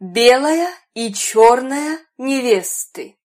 Белая и черная невесты.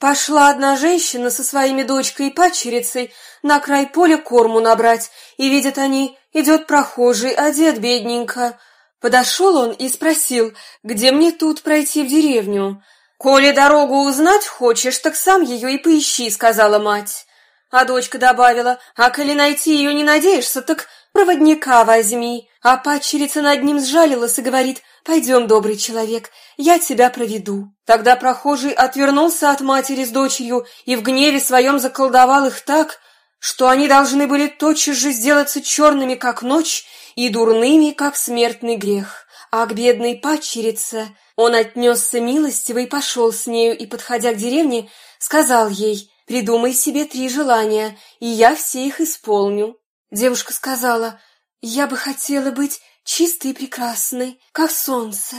Пошла одна женщина со своими дочкой и падчерицей на край поля корму набрать, и видят они, идет прохожий, одет бедненько. Подошел он и спросил, где мне тут пройти в деревню. «Коли дорогу узнать хочешь, так сам ее и поищи», — сказала мать. А дочка добавила, «А коли найти ее не надеешься, так проводника возьми». А падчерица над ним сжалилась и говорит, «Пойдем, добрый человек, я тебя проведу». Тогда прохожий отвернулся от матери с дочерью и в гневе своем заколдовал их так, что они должны были тотчас же сделаться черными, как ночь, и дурными, как смертный грех. А к бедной падчерице он отнесся милостиво и пошел с нею, и, подходя к деревне, сказал ей, «Придумай себе три желания, и я все их исполню». Девушка сказала, «Я бы хотела быть чистой и прекрасной, как солнце».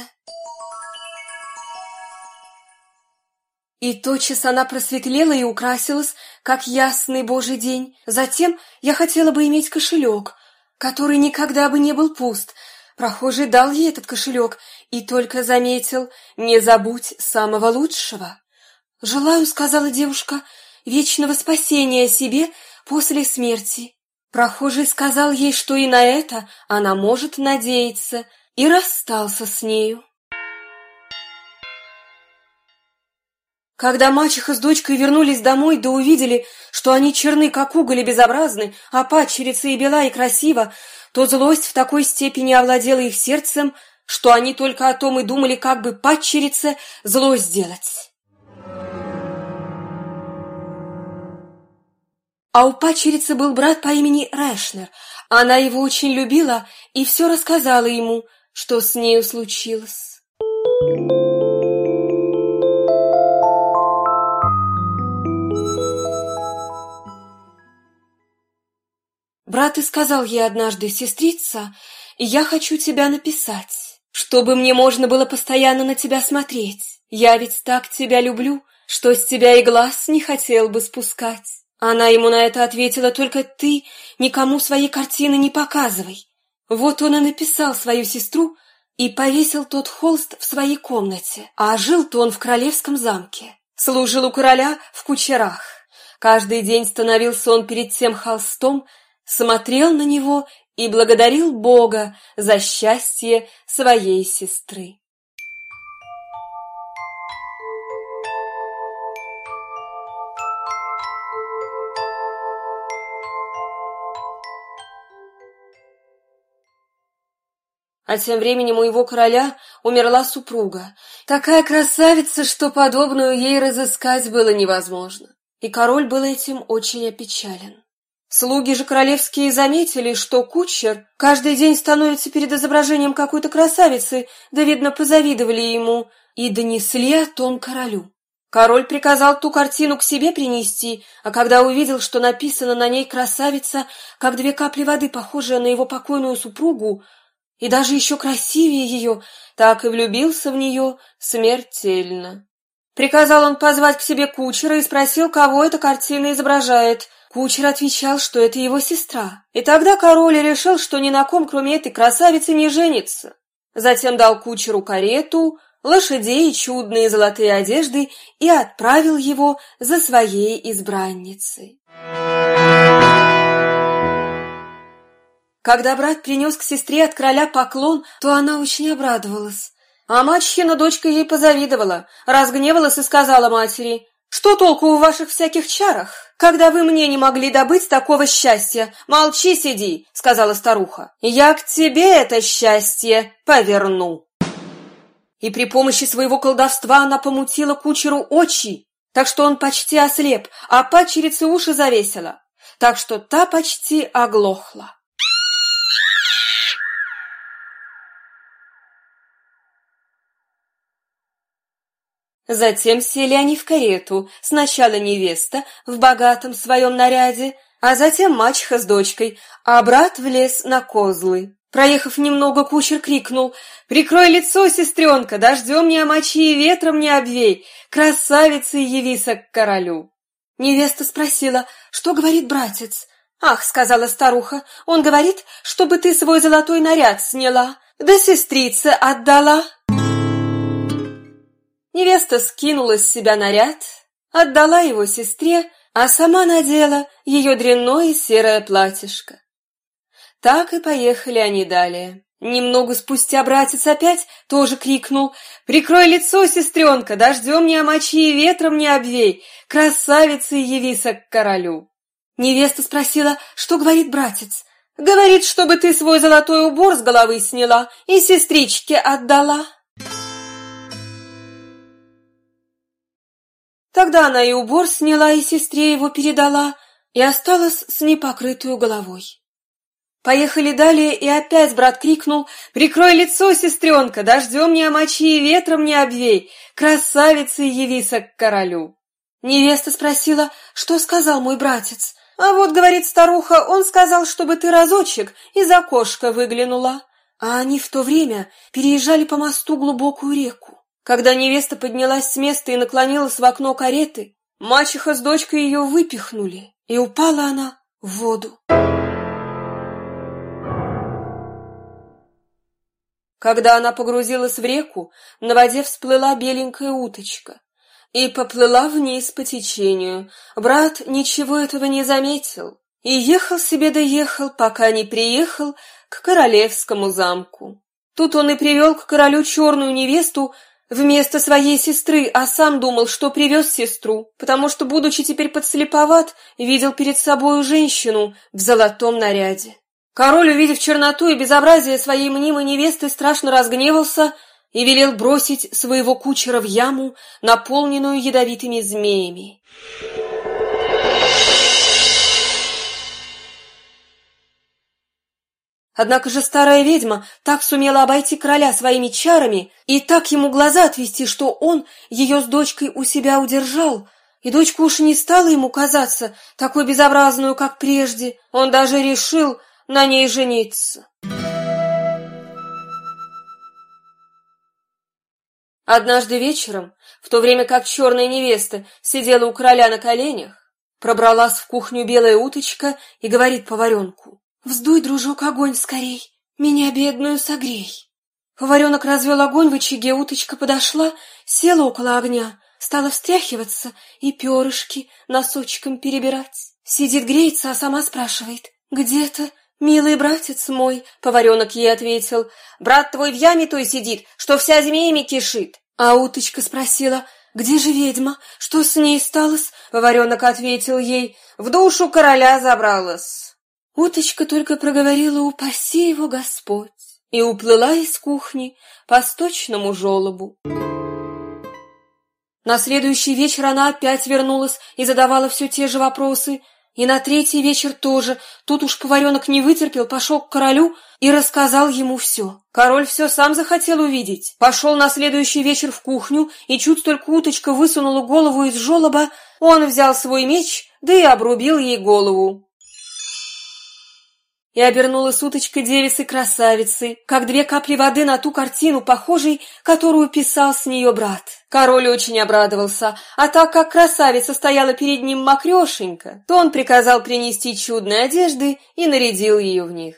И тотчас она просветлела и украсилась, как ясный божий день. Затем я хотела бы иметь кошелек, который никогда бы не был пуст, Прохожий дал ей этот кошелек и только заметил «Не забудь самого лучшего». «Желаю», — сказала девушка, — «вечного спасения себе после смерти». Прохожий сказал ей, что и на это она может надеяться, и расстался с нею. Когда мачеха с дочкой вернулись домой, да увидели, что они черны, как уголь, и безобразны, а падчерица и бела, и красива, то злость в такой степени овладела их сердцем, что они только о том и думали, как бы падчерице зло сделать. А у падчерицы был брат по имени Рэшнер. Она его очень любила и все рассказала ему, что с нею случилось. Брат и сказал ей однажды, «Сестрица, я хочу тебя написать, чтобы мне можно было постоянно на тебя смотреть. Я ведь так тебя люблю, что с тебя и глаз не хотел бы спускать». Она ему на это ответила, «Только ты никому свои картины не показывай». Вот он и написал свою сестру и повесил тот холст в своей комнате, а жил-то он в королевском замке. Служил у короля в кучерах. Каждый день становился он перед тем холстом, смотрел на него и благодарил Бога за счастье своей сестры. А тем временем у его короля умерла супруга, такая красавица, что подобную ей разыскать было невозможно. И король был этим очень опечален. Слуги же королевские заметили, что кучер каждый день становится перед изображением какой-то красавицы, да, видно, позавидовали ему, и донесли о том королю. Король приказал ту картину к себе принести, а когда увидел, что написано на ней красавица, как две капли воды, похожая на его покойную супругу, и даже еще красивее ее, так и влюбился в нее смертельно. Приказал он позвать к себе кучера и спросил, кого эта картина изображает – Кучер отвечал, что это его сестра. И тогда король решил, что ни на ком, кроме этой красавицы, не женится. Затем дал кучеру карету, лошадей чудные золотые одежды и отправил его за своей избранницей. Когда брат принес к сестре от короля поклон, то она очень обрадовалась. А мачехина дочка ей позавидовала, разгневалась и сказала матери, «Что толку в ваших всяких чарах? когда вы мне не могли добыть такого счастья. Молчи, сиди, сказала старуха. Я к тебе это счастье поверну. И при помощи своего колдовства она помутила кучеру очи, так что он почти ослеп, а падчерице уши завесила, так что та почти оглохла. Затем сели они в карету, сначала невеста в богатом своем наряде, а затем мачеха с дочкой, а брат влез на козлы. Проехав немного, кучер крикнул «Прикрой лицо, сестренка, дождем не омочи и ветром не обвей, красавица явися к королю!» Невеста спросила, что говорит братец. «Ах», — сказала старуха, — «он говорит, чтобы ты свой золотой наряд сняла, да сестрице отдала». Невеста скинула с себя наряд, отдала его сестре, а сама надела ее дрянное серое платьишко. Так и поехали они далее. Немного спустя братец опять тоже крикнул «Прикрой лицо, сестренка, дождем не омочи и ветром не обвей, красавица явися к королю!» Невеста спросила, что говорит братец. «Говорит, чтобы ты свой золотой убор с головы сняла и сестричке отдала». Тогда она и убор сняла, и сестре его передала, и осталась с непокрытую головой. Поехали далее, и опять брат крикнул «Прикрой лицо, сестренка, дождем не омочи и ветром не обвей, красавица явися к королю!» Невеста спросила, что сказал мой братец. «А вот, — говорит старуха, — он сказал, чтобы ты разочек из окошка выглянула». А они в то время переезжали по мосту глубокую реку. Когда невеста поднялась с места и наклонилась в окно кареты, мачеха с дочкой ее выпихнули, и упала она в воду. Когда она погрузилась в реку, на воде всплыла беленькая уточка и поплыла вниз по течению. Брат ничего этого не заметил и ехал себе доехал, пока не приехал к королевскому замку. Тут он и привел к королю черную невесту вместо своей сестры, а сам думал, что привез сестру, потому что, будучи теперь подслеповат, видел перед собою женщину в золотом наряде. Король, увидев черноту и безобразие своей мнимой невесты, страшно разгневался и велел бросить своего кучера в яму, наполненную ядовитыми змеями. Однако же старая ведьма так сумела обойти короля своими чарами и так ему глаза отвести, что он ее с дочкой у себя удержал, и дочка уж не стала ему казаться такой безобразную, как прежде. Он даже решил, на ней жениться. Однажды вечером, в то время как черная невеста сидела у короля на коленях, пробралась в кухню белая уточка и говорит поваренку, «Вздуй, дружок, огонь скорей, меня бедную согрей». Поваренок развел огонь в очаге, уточка подошла, села около огня, стала встряхиваться и перышки носочком перебирать. Сидит, греется, а сама спрашивает, «Где-то «Милый братец мой», — поваренок ей ответил, — «брат твой в яме той сидит, что вся змеями кишит». А уточка спросила, «Где же ведьма? Что с ней сталось?» Поваренок ответил ей, «В душу короля забралась». Уточка только проговорила «Упаси его Господь» и уплыла из кухни по сточному желобу. На следующий вечер она опять вернулась и задавала все те же вопросы — и на третий вечер тоже. Тут уж поваренок не вытерпел, пошел к королю и рассказал ему все. Король все сам захотел увидеть. Пошел на следующий вечер в кухню, и чуть только уточка высунула голову из жолоба, он взял свой меч, да и обрубил ей голову и обернулась уточка девицей-красавицей, как две капли воды на ту картину, похожей, которую писал с нее брат. Король очень обрадовался, а так как красавица стояла перед ним мокрешенько, то он приказал принести чудные одежды и нарядил ее в них.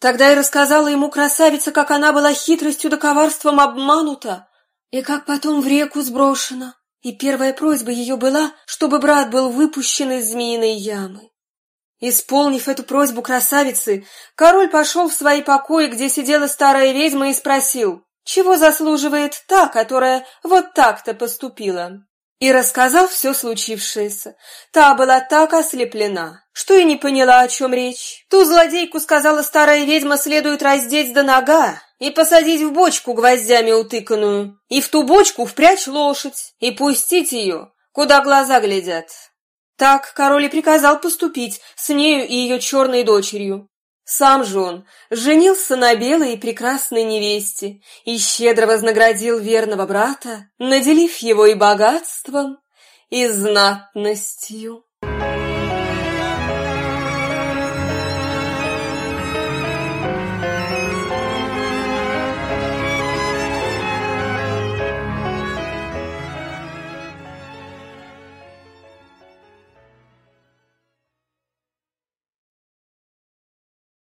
Тогда и рассказала ему красавица, как она была хитростью да коварством обманута, и как потом в реку сброшена. И первая просьба ее была, чтобы брат был выпущен из змеиной ямы. Исполнив эту просьбу красавицы, король пошел в свои покои, где сидела старая ведьма, и спросил, чего заслуживает та, которая вот так-то поступила. И рассказал все случившееся. Та была так ослеплена, что и не поняла, о чем речь. Ту злодейку, сказала старая ведьма, следует раздеть до нога и посадить в бочку гвоздями утыканную, и в ту бочку впрячь лошадь, и пустить ее, куда глаза глядят. Так король и приказал поступить с нею и ее черной дочерью. Сам же он женился на белой и прекрасной невесте и щедро вознаградил верного брата, наделив его и богатством, и знатностью.